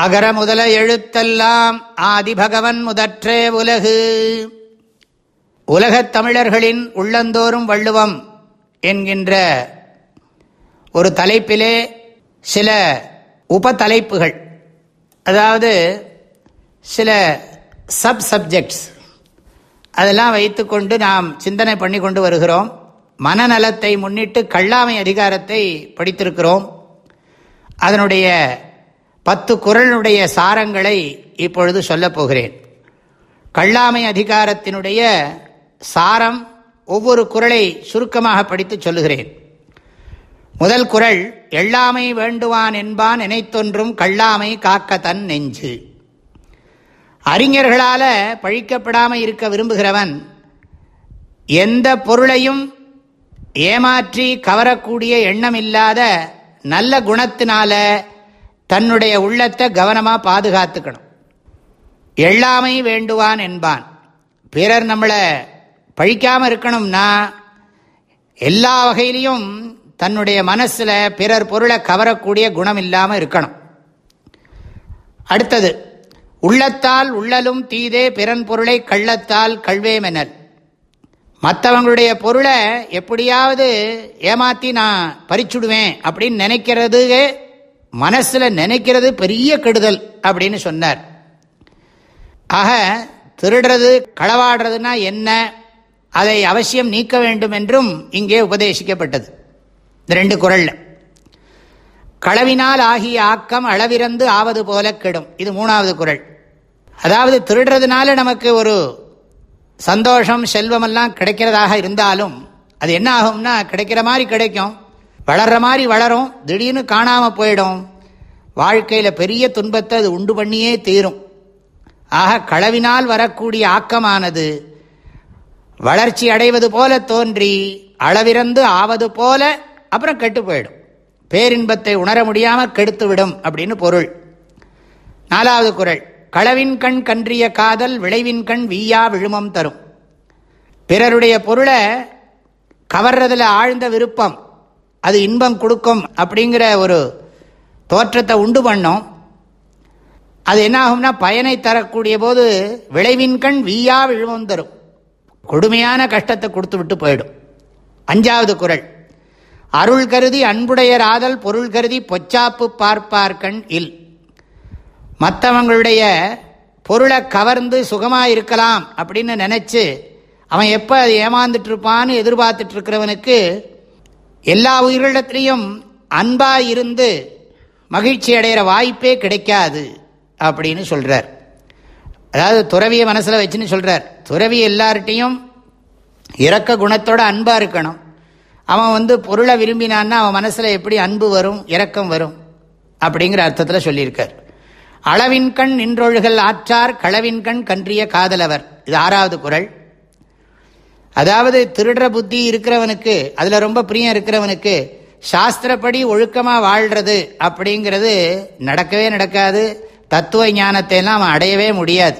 அகர முதல எழுத்தெல்லாம் ஆதிபகவன் முதற்றே உலகு. உலகத் தமிழர்களின் உள்ளந்தோறும் வள்ளுவம் என்கின்ற ஒரு தலைப்பிலே சில உபதலைப்புகள். அதாவது சில சப் சப்ஜெக்ட்ஸ் அதெல்லாம் வைத்துக்கொண்டு நாம் சிந்தனை பண்ணி கொண்டு வருகிறோம். மனநலத்தை முன்னிட்டு கள்ளாமை அதிகாரத்தை படித்திருக்கிறோம். அதனுடைய பத்து குரலினுடைய சாரங்களை இப்பொழுது சொல்லப் போகிறேன். கள்ளாமை அதிகாரத்தினுடைய சாரம் ஒவ்வொரு குரலை சுருக்கமாக படித்து சொல்லுகிறேன். முதல் குரல் எள்ளாமை வேண்டுவான் என்பான் நினைத்தொன்றும் கள்ளாமை காக்க தன் நெஞ்சு. அறிஞர்களால் பழிக்கப்படாமல் இருக்க விரும்புகிறவன் எந்த பொருளையும் ஏமாற்றி கவரக்கூடிய எண்ணம் இல்லாத நல்ல குணத்தினால தன்னுடைய உள்ளத்தை கவனமாக பாதுகாத்துக்கணும். எல்லாமே வேண்டுவான் என்பான். பிறர் நம்மளை பழிக்காமல் இருக்கணும்னா எல்லா வகையிலையும் தன்னுடைய மனசில் பிறர் பொருளை கவரக்கூடிய குணம் இல்லாமல் இருக்கணும். அடுத்தது உள்ளத்தால் உள்ளலும் தீதே பிறன் பொருளை கள்ளத்தால் கல்வேமெனல் மற்றவங்களுடைய பொருளை எப்படியாவது ஏமாற்றி நான் பறிச்சுடுவேன் அப்படின்னு நினைக்கிறது மனசில் நினைக்கிறது பெரிய கெடுதல் அப்படின்னு சொன்னார். ஆக திருடுறது களவாடுறதுனா என்ன? அதை அவசியம் நீக்க வேண்டும் என்றும் இங்கே உபதேசிக்கப்பட்டது. இந்த ரெண்டு குரலில். களவினால் ஆகிய ஆக்கம் அளவிறந்து ஆவது போல கெடும். இது மூணாவது குரல். அதாவது திருடுறதுனால நமக்கு ஒரு சந்தோஷம் செல்வமெல்லாம் கிடைக்கிறதாக இருந்தாலும் அது என்ன ஆகும்னா கிடைக்கிற மாதிரி கிடைக்கும். வளர்ற மாதிரி வளரும் திடீர்னு காணாமல் போயிடும். வாழ்க்கையில் பெரிய துன்பத்தை அது உண்டு பண்ணியே தீரும். ஆக களவினால் வரக்கூடிய ஆக்கமானது வளர்ச்சி அடைவது போல தோன்றி அளவிறந்து ஆவது போல அப்புறம் கெட்டு போயிடும். பேரின்பத்தை உணர முடியாமல் கெடுத்து விடும் அப்படின்னு பொருள். நாலாவது குரல் களவின் கண் கன்றிய காதல் விளைவின் கண் வீயா விழுமம் தரும். பிறருடைய பொருளை கவர்றதில் ஆழ்ந்த விருப்பம். அது இன்பம் கொடுக்கும் அப்படிங்கிற ஒரு தோற்றத்தை உண்டு பண்ணும். அது என்ன ஆகும்னா பயனை தரக்கூடிய போது விளைவின் கண் வீயா விழுவம் தரும். கொடுமையான கஷ்டத்தை கொடுத்து விட்டு போயிடும். அஞ்சாவது குரல். அருள் கருதி அன்புடையர் ஆதல் பொருள் கருதி பொச்சாப்பு பார்ப்பார்கண் இல். மற்றவங்களுடைய பொருளை கவர்ந்து சுகமாக இருக்கலாம் அப்படின்னு நினச்சி அவன் எப்போ அது ஏமாந்துட்டு இருப்பான்னு எதிர்பார்த்துட்டு இருக்கிறவனுக்கு எல்லா உயிரிடத்திலையும் அன்பாக இருந்து மகிழ்ச்சி அடைகிற வாய்ப்பே கிடைக்காது அப்படின்னு சொல்கிறார் அதாவது துறவியை மனசில் வச்சுன்னு சொல்கிறார் துறவி எல்லார்ட்டையும் இறக்க குணத்தோட அன்பாக இருக்கணும். அவன் வந்து பொருளை விரும்பினான்னா அவன் மனசில் எப்படி அன்பு வரும் இரக்கம் வரும் அப்படிங்கிற அர்த்தத்தில் சொல்லியிருக்கார். அளவின் கண் நின்றொழுகள் ஆற்றார் களவின் கண் கன்றிய காதலவர். இது ஆறாவது குரல். அதாவது திருடுற புத்தி இருக்கிறவனுக்கு அதில் ரொம்ப பிரியம் இருக்கிறவனுக்கு சாஸ்திரப்படி ஒழுக்கமாக வாழ்கிறது அப்படிங்கிறது நடக்கவே நடக்காது. தத்துவ ஞானத்தை எல்லாம் அவன் அடையவே முடியாது.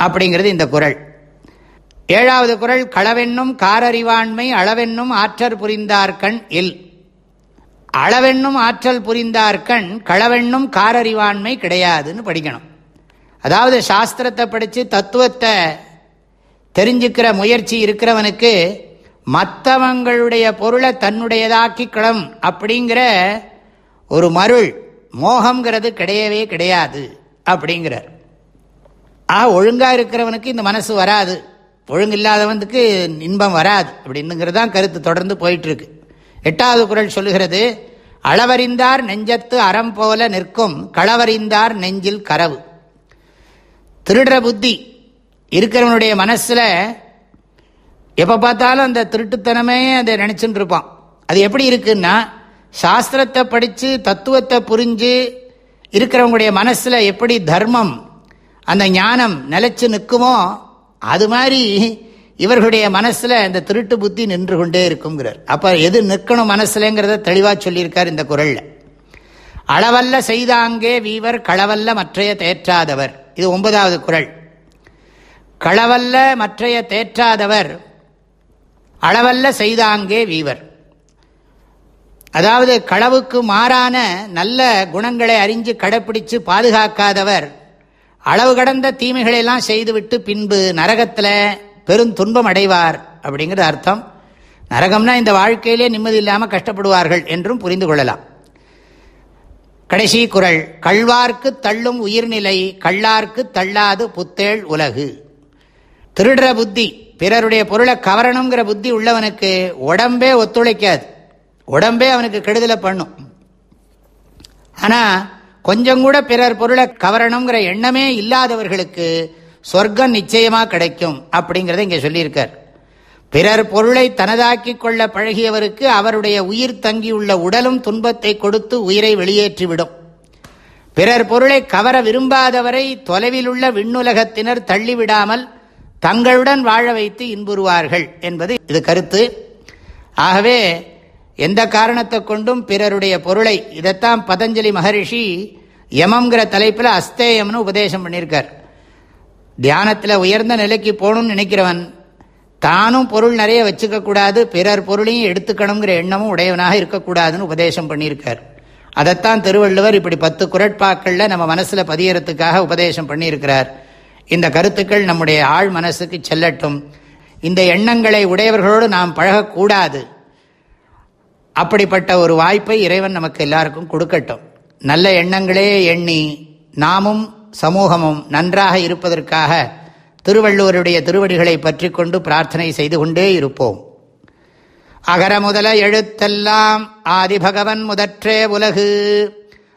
அப்படிங்கிறது இந்த குரல். ஏழாவது குரல் களவென்னும் காரறிவாண்மை அளவென்னும் ஆற்றல் புரிந்தார்கண் இல். அளவென்னும் ஆற்றல் புரிந்தார்கண் களவென்னும் காரறிவாண்மை கிடையாதுன்னு படிக்கணும். அதாவது சாஸ்திரத்தை படித்து தத்துவத்தை தெரிஞ்சுக்கிற முயற்சி இருக்கிறவனுக்கு மற்றவங்களுடைய பொருளை தன்னுடையதாக்கிக்கலாம் அப்படிங்கிற ஒரு மருள் மோகங்கிறது கிடையவே கிடையாது அப்படிங்கிறார். ஆ ஒழுங்காக இருக்கிறவனுக்கு இந்த மனசு வராது. ஒழுங்கு இல்லாதவனுக்கு இன்பம் வராது அப்படின்னுங்கிறது தான் கருத்து தொடர்ந்து போயிட்டுருக்கு. எட்டாவது குரல் சொல்லுகிறது அளவறிந்தார் நெஞ்சத்து அறம் போல நிற்கும் களவறிந்தார் நெஞ்சில் கரவு. திருடுற புத்தி இருக்கிறவனுடைய மனசில் எப்போ பார்த்தாலும் அந்த திருட்டுத்தனமே அதை நினச்சின்னு இருப்பான். அது எப்படி இருக்குன்னா சாஸ்திரத்தை படித்து தத்துவத்தை புரிஞ்சு இருக்கிறவங்களுடைய மனசில் எப்படி தர்மம் அந்த ஞானம் நிலச்சி நிற்குமோ அது மாதிரி இவர்களுடைய மனசில் இந்த திருட்டு புத்தி நின்று கொண்டே இருக்குங்கிறார் அப்போ எது நிற்கணும் மனசுலங்கிறத தெளிவாக சொல்லியிருக்கார் இந்த குரலில். அளவல்ல செய்தாங்கே வீவர் களவல்ல மற்றைய தேற்றாதவர். இது ஒன்பதாவது குரல். களவல்ல மற்றைய தேற்றாதவர் அளவல்ல செய்தாங்கே வீவர். அதாவது களவுக்கு மாறான நல்ல குணங்களை அறிஞ்சு கடைப்பிடிச்சு பாதுகாக்காதவர் அளவு கடந்த தீமைகளை எல்லாம் செய்துவிட்டு பின்பு நரகத்தில் பெருந்துன்பம் அடைவார் அப்படிங்கிறது அர்த்தம். நரகம்னா இந்த வாழ்க்கையிலே நிம்மதி இல்லாமல் கஷ்டப்படுவார்கள் என்றும் புரிந்து கொள்ளலாம். கடைசி குரல் கள்வார்க்கு தள்ளும் உயிர்நிலை கள்ளார்க்கு தள்ளாது புத்தேள் உலகு. திருடுற புத்தி பிறருடைய பொருளை கவரணுங்கிற புத்தி உள்ளவனுக்கு உடம்பே ஒத்துழைக்காது. உடம்பே அவனுக்கு கெடுதலை பண்ணும். ஆனால் கொஞ்சம் கூட பிறர் பொருளை கவரணுங்கிற எண்ணமே இல்லாதவர்களுக்கு சொர்க்கம் நிச்சயமாக கிடைக்கும் அப்படிங்கிறத இங்கே சொல்லியிருக்கார். பிறர் பொருளை தனதாக்கி கொள்ள பழகியவருக்கு அவருடைய உயிர் தங்கியுள்ள உடலும் துன்பத்தை கொடுத்து உயிரை வெளியேற்றிவிடும். பிறர் பொருளை கவர விரும்பாதவரை தொலைவில் உள்ள விண்ணுலகத்தினர் தள்ளிவிடாமல் தங்களுடன் வாழ வைத்து இன்புறுவார்கள் என்பது இது கருத்து. ஆகவே எந்த காரணத்தை கொண்டும் பிறருடைய பொருளை இதைத்தான் பதஞ்சலி மகரிஷி யமங்கிற தலைப்பில் அஸ்தேயம்னு உபதேசம் பண்ணியிருக்கார். தியானத்தில் உயர்ந்த நிலைக்கு போகணும்னு நினைக்கிறவன் தானும் பொருள் நிறைய வச்சுக்கக்கூடாது பிறர் பொருளையும் எடுத்துக்கணுங்கிற எண்ணமும் உடையவனாக இருக்கக்கூடாதுன்னு உபதேசம் பண்ணியிருக்கார். அதைத்தான் திருவள்ளுவர் இப்படி பத்து குரட்பாக்களில் நம்ம மனசில் பதியறதுக்காக உபதேசம் பண்ணியிருக்கிறார். இந்த கருத்துக்கள் நம்முடைய ஆழ் மனசுக்கு செல்லட்டும். இந்த எண்ணங்களை உடையவர்களோடு நாம் பழகக்கூடாது. அப்படிப்பட்ட ஒரு வாய்ப்பை இறைவன் நமக்கு எல்லாருக்கும் கொடுக்கட்டும். நல்ல எண்ணங்களே எண்ணி நாமும் சமூகமும் நன்றாக இருப்பதற்காக திருவள்ளுவருடைய திருவடிகளை பற்றி கொண்டு பிரார்த்தனை செய்து கொண்டே இருப்போம். அகர முதல எழுத்தெல்லாம் ஆதிபகவன் முதற்றே உலகு.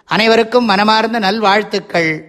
அனைவருக்கும் மனமார்ந்த நல்வாழ்த்துக்கள்.